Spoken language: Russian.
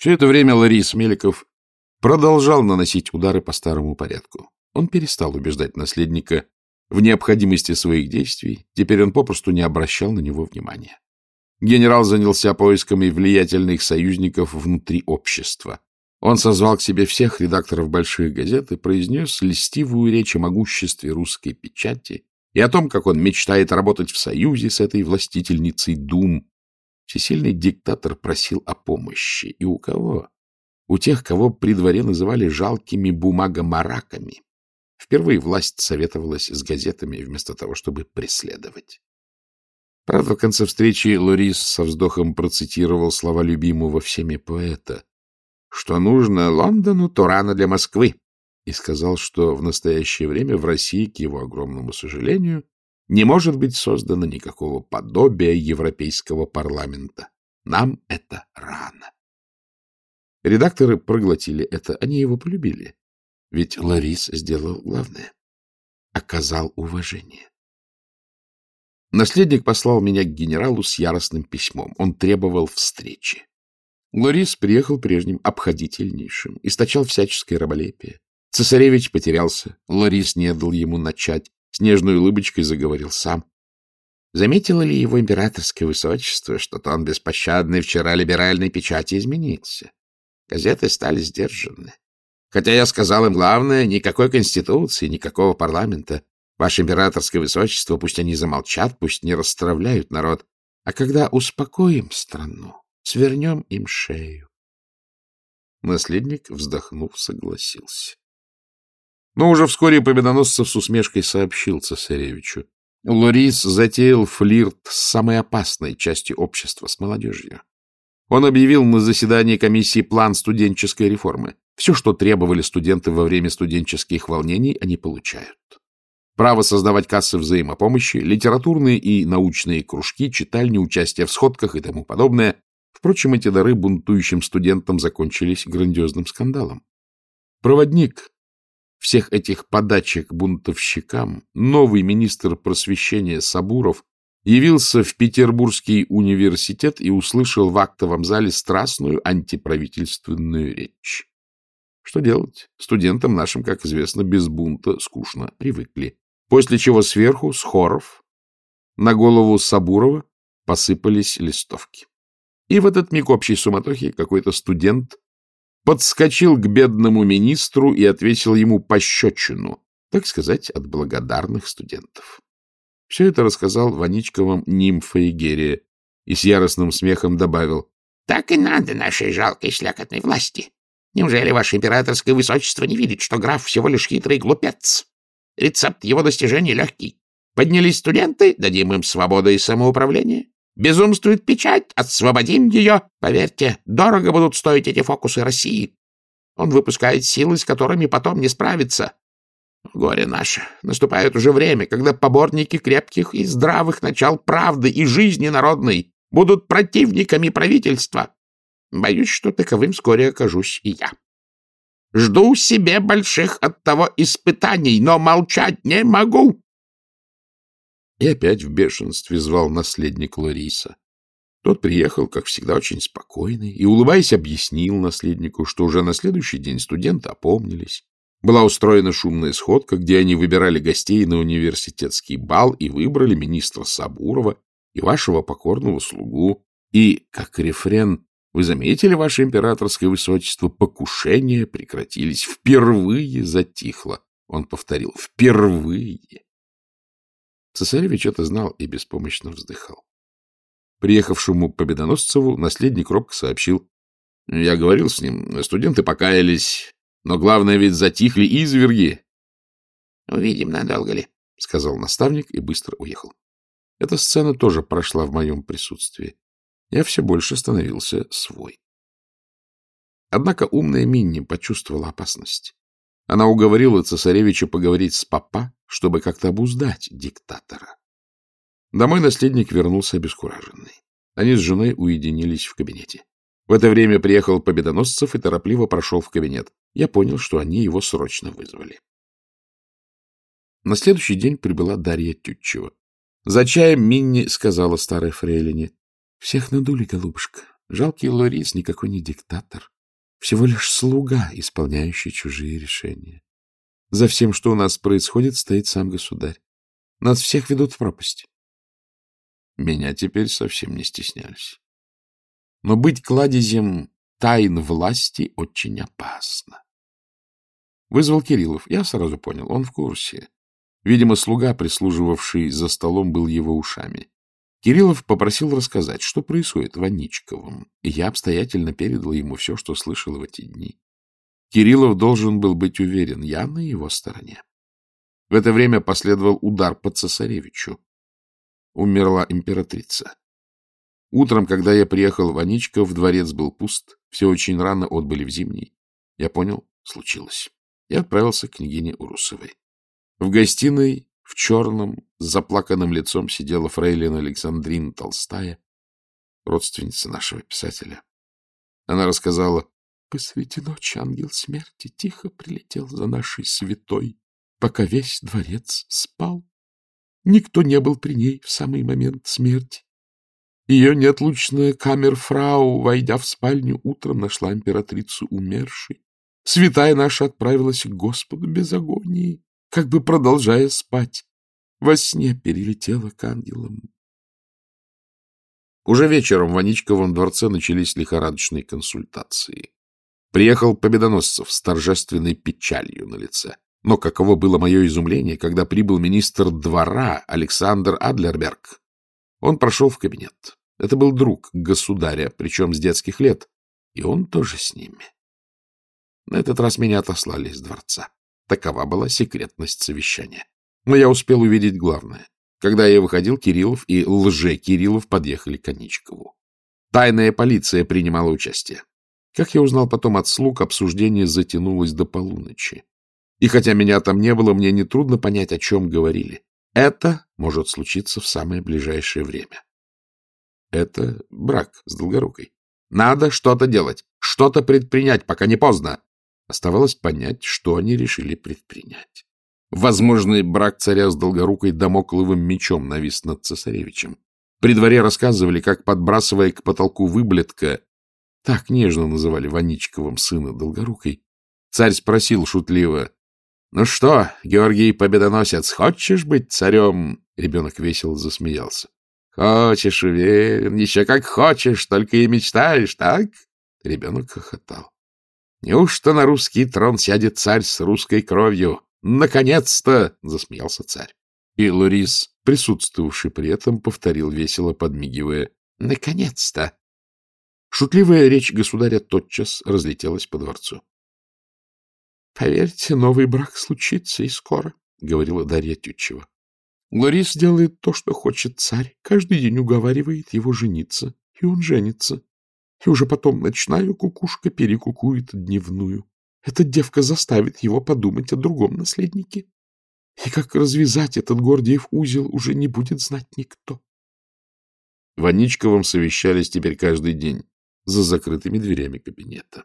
Все это время Ларис Меликов продолжал наносить удары по старому порядку. Он перестал убеждать наследника в необходимости своих действий, теперь он попросту не обращал на него внимания. Генерал занялся поисками влиятельных союзников внутри общества. Он созвал к себе всех редакторов больших газет и произнес льстивую речь о могуществе русской печати и о том, как он мечтает работать в союзе с этой властительницей дум. Всесильный диктатор просил о помощи. И у кого? У тех, кого при дворе называли жалкими бумагомараками. Впервые власть советовалась с газетами вместо того, чтобы преследовать. Правда, в конце встречи Лорис со вздохом процитировал слова любимого всеми поэта, что нужно Лондону, то рано для Москвы, и сказал, что в настоящее время в России, к его огромному сожалению, не может быть создано никакого подобия европейского парламента. Нам это рано. Редакторы проглотили это, они его полюбили. Ведь Ларис сделал главное — оказал уважение. Наследник послал меня к генералу с яростным письмом. Он требовал встречи. Ларис приехал прежним, обходительнейшим, источал всяческое раболепие. Цесаревич потерялся. Ларис не дал ему начать. С улыбочкой заговорил сам. Заметило ли его императорское высочество, что тон беспощадный вчера либеральной печати изменился? Газеты стали сдержаны. Хотя я сказал им главное — никакой конституции, никакого парламента. Ваше императорское высочество, пусть они замолчат, пусть не расстравляют народ. А когда успокоим страну, свернем им шею. Наследник, вздохнув, согласился. Но уже вскоре Победоносцев с усмешкой сообщил цесаревичу. Лорис затеял флирт с самой опасной частью общества, с молодежью. Он объявил на заседании комиссии план студенческой реформы. Все, что требовали студенты во время студенческих волнений, они получают. Право создавать кассы взаимопомощи, литературные и научные кружки, читальни, участие в сходках и тому подобное. Впрочем, эти дары бунтующим студентам закончились грандиозным скандалом. Проводник всех этих подачек бунтовщикам, новый министр просвещения Сабуров явился в Петербургский университет и услышал в актовом зале страстную антиправительственную речь. Что делать? Студентам нашим, как известно, без бунта скучно привыкли. После чего сверху, с хоров, на голову Сабурова посыпались листовки. И в этот миг общей суматохи какой-то студент подскочил к бедному министру и ответил ему пощечину, так сказать, от благодарных студентов. Все это рассказал Ваничковым нимфа Игерия и с яростным смехом добавил. — Так и надо нашей жалкой слякотной власти. Неужели ваше императорское высочество не видит, что граф всего лишь хитрый глупец? Рецепт его достижений легкий. Поднялись студенты, дадим им свободу и самоуправление. Безумствует печать, освободим ее. Поверьте, дорого будут стоить эти фокусы России. Он выпускает силы, с которыми потом не справится. Горе наше. Наступает уже время, когда поборники крепких и здравых начал правды и жизни народной будут противниками правительства. Боюсь, что таковым вскоре окажусь и я. Жду себе больших от того испытаний, но молчать не могу. И опять в бешенстве звал наследник Лариса. Тот приехал, как всегда, очень спокойный и, улыбаясь, объяснил наследнику, что уже на следующий день студенты опомнились. Была устроена шумная сходка, где они выбирали гостей на университетский бал и выбрали министра Сабурова и вашего покорного слугу. И, как рефрен, вы заметили, ваше императорское высочество, покушения прекратились. Впервые затихло. Он повторил, впервые. Цесаревич это знал и беспомощно вздыхал. Приехавшему Победоносцеву наследник робко сообщил. Я говорил с ним, студенты покаялись, но главное ведь затихли изверги. — Увидим, надолго ли, — сказал наставник и быстро уехал. Эта сцена тоже прошла в моем присутствии. Я все больше становился свой. Однако умная Минни почувствовала опасность. Она уговорила цесаревича поговорить с папа, чтобы как-то обуздать диктатора. Домой наследник вернулся обескураженный. Они с женой уединились в кабинете. В это время приехал Победоносцев и торопливо прошел в кабинет. Я понял, что они его срочно вызвали. На следующий день прибыла Дарья Тютчева. За чаем Минни сказала старой фрейлине. — Всех надули, голубушка. Жалкий Лорис никакой не диктатор, всего лишь слуга, исполняющий чужие решения. За всем, что у нас происходит, стоит сам государь. Нас всех ведут в пропасть. Меня теперь совсем не стеснялись. Но быть кладезем тайн власти очень опасно. Вызвал Кириллов. Я сразу понял, он в курсе. Видимо, слуга, прислуживавший за столом, был его ушами. Кириллов попросил рассказать, что происходит в Аничковом, и я обстоятельно передал ему все, что слышал в эти дни. Кириллов должен был быть уверен, я на его стороне. В это время последовал удар по цесаревичу. Умерла императрица. Утром, когда я приехал в Аничков, дворец был пуст, все очень рано отбыли в зимний. Я понял, случилось. Я отправился к княгине Урусовой. В гостиной в черном, с заплаканным лицом сидела фрейлина Александрина Толстая, родственница нашего писателя. Она рассказала, посреди ночи ангел смерти тихо прилетел за нашей святой, пока весь дворец спал. Никто не был при ней в самый момент смерти. Ее неотлучная камерфрау, войдя в спальню, утром нашла императрицу умершей. Святая наша отправилась к Господу без агонии как бы продолжая спать. Во сне перелетела к ангелам. Уже вечером в Аничковом дворце начались лихорадочные консультации. Приехал Победоносцев с торжественной печалью на лице. Но каково было мое изумление, когда прибыл министр двора Александр Адлерберг. Он прошел в кабинет. Это был друг государя, причем с детских лет, и он тоже с ними. На этот раз меня отослали из дворца. Такова была секретность совещания. Но я успел увидеть главное. Когда я выходил, Кириллов и лже-Кириллов подъехали к Коничкову. Тайная полиция принимала участие. Как я узнал потом от слуг, обсуждение затянулось до полуночи. И хотя меня там не было, мне нетрудно понять, о чем говорили. Это может случиться в самое ближайшее время. Это брак с Долгорукой. Надо что-то делать, что-то предпринять, пока не поздно. Оставалось понять, что они решили предпринять. Возможный брак царя с Долгорукой домокловым мечом навис над цесаревичем. При дворе рассказывали, как, подбрасывая к потолку выблетка, так нежно называли Ваничковым сына Долгорукой, царь спросил шутливо, «Ну что, Георгий Победоносец, хочешь быть царем?» Ребенок весело засмеялся. «Хочешь, уверен, еще как хочешь, только и мечтаешь, так?» Ребенок хохотал. Неужто на русский трон сядет царь с русской кровью? Наконец-то! — засмеялся царь. И Лорис, присутствовавший при этом, повторил весело, подмигивая. — Наконец-то! Шутливая речь государя тотчас разлетелась по дворцу. — Поверьте, новый брак случится и скоро, — говорила Дарья Тютчева. Лорис делает то, что хочет царь, каждый день уговаривает его жениться, и он женится. И уже потом ночная кукушка перекукует дневную. Эта девка заставит его подумать о другом наследнике. И как развязать этот Гордиев узел, уже не будет знать никто. В Аничковом совещались теперь каждый день за закрытыми дверями кабинета.